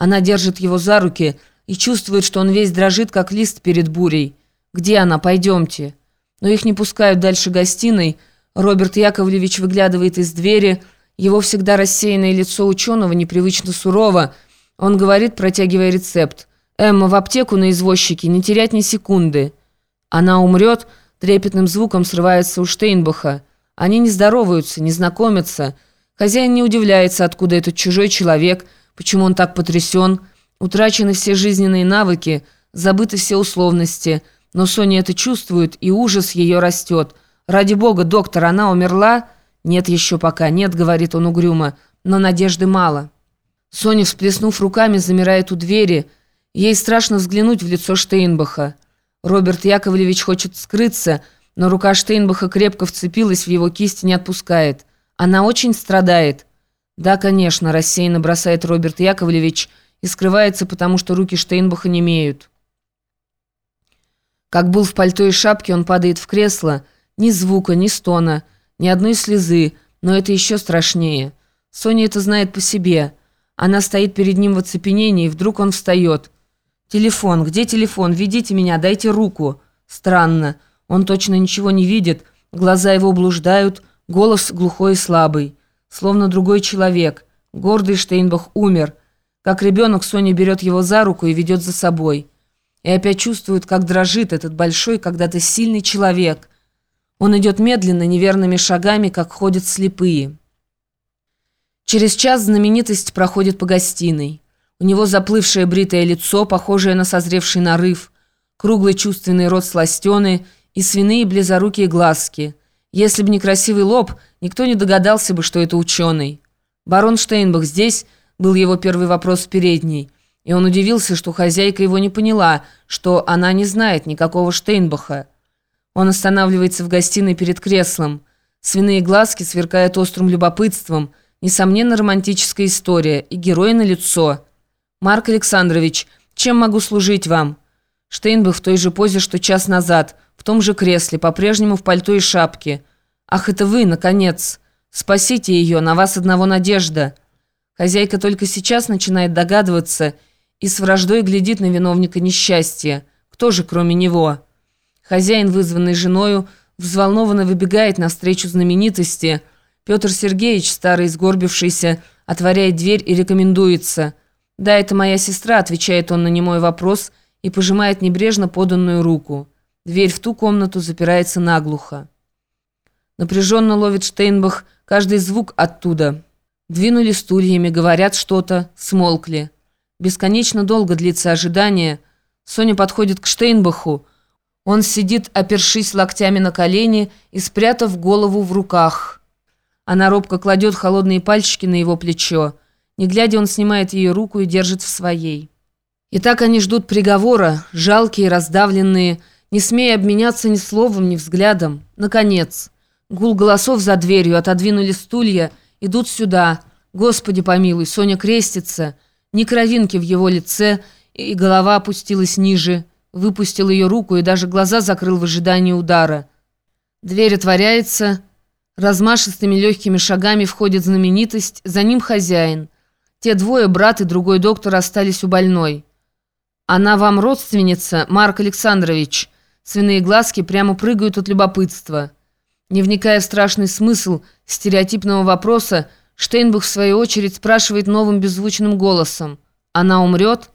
Она держит его за руки и чувствует, что он весь дрожит, как лист перед бурей. «Где она? Пойдемте». Но их не пускают дальше гостиной. Роберт Яковлевич выглядывает из двери. Его всегда рассеянное лицо ученого непривычно сурово. Он говорит, протягивая рецепт. «Эмма, в аптеку на извозчике, не терять ни секунды». Она умрет, трепетным звуком срывается у Штейнбаха. Они не здороваются, не знакомятся. Хозяин не удивляется, откуда этот чужой человек, почему он так потрясен. Утрачены все жизненные навыки, забыты все условности. Но Соня это чувствует, и ужас ее растет. «Ради бога, доктор, она умерла?» «Нет еще пока, нет», — говорит он угрюмо, — «но надежды мало». Соня, всплеснув руками, замирает у двери. Ей страшно взглянуть в лицо Штейнбаха. Роберт Яковлевич хочет скрыться, но рука Штейнбаха крепко вцепилась в его кисть и не отпускает. Она очень страдает. «Да, конечно», – рассеянно бросает Роберт Яковлевич и скрывается, потому что руки Штейнбаха не имеют. Как был в пальто и шапке, он падает в кресло. Ни звука, ни стона, ни одной слезы, но это еще страшнее. Соня это знает по себе. Она стоит перед ним в оцепенении, и вдруг он встает – «Телефон, где телефон? Ведите меня, дайте руку». Странно. Он точно ничего не видит, глаза его блуждают, голос глухой и слабый. Словно другой человек. Гордый Штейнбах умер. Как ребенок Соня берет его за руку и ведет за собой. И опять чувствует, как дрожит этот большой, когда-то сильный человек. Он идет медленно, неверными шагами, как ходят слепые. Через час знаменитость проходит по гостиной. У него заплывшее бритое лицо, похожее на созревший нарыв, круглый чувственный рот сластены и свиные близорукие глазки. Если бы не красивый лоб, никто не догадался бы, что это ученый. «Барон Штейнбах здесь?» – был его первый вопрос в. И он удивился, что хозяйка его не поняла, что она не знает никакого Штейнбаха. Он останавливается в гостиной перед креслом. Свиные глазки сверкают острым любопытством. Несомненно, романтическая история. И герой на лицо – «Марк Александрович, чем могу служить вам?» Штейнбах в той же позе, что час назад, в том же кресле, по-прежнему в пальто и шапке. «Ах, это вы, наконец! Спасите ее, на вас одного надежда!» Хозяйка только сейчас начинает догадываться и с враждой глядит на виновника несчастья. Кто же, кроме него? Хозяин, вызванный женою, взволнованно выбегает навстречу знаменитости. Петр Сергеевич, старый сгорбившийся, отворяет дверь и рекомендуется – «Да, это моя сестра», — отвечает он на немой вопрос и пожимает небрежно поданную руку. Дверь в ту комнату запирается наглухо. Напряженно ловит Штейнбах каждый звук оттуда. Двинули стульями, говорят что-то, смолкли. Бесконечно долго длится ожидание. Соня подходит к Штейнбаху. Он сидит, опершись локтями на колени и спрятав голову в руках. Она робко кладет холодные пальчики на его плечо. Не глядя, он снимает ее руку и держит в своей. И так они ждут приговора, жалкие, раздавленные, не смея обменяться ни словом, ни взглядом. Наконец, гул голосов за дверью, отодвинули стулья, идут сюда. Господи помилуй, Соня крестится, ни кровинки в его лице, и голова опустилась ниже. Выпустил ее руку и даже глаза закрыл в ожидании удара. Дверь отворяется, размашистыми легкими шагами входит знаменитость, за ним хозяин – те двое, брат и другой доктор, остались у больной. «Она вам родственница, Марк Александрович?» Свиные глазки прямо прыгают от любопытства. Не вникая в страшный смысл стереотипного вопроса, Штейнбах в свою очередь спрашивает новым беззвучным голосом. «Она умрет?»